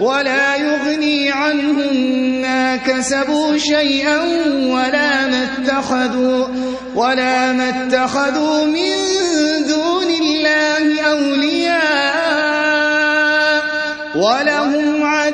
ولا يغني عنهم ما كسبوا شيئا ولا ما اتخذوا ولا ما اتخذوا من دون الله أولياء. ولهم عذاب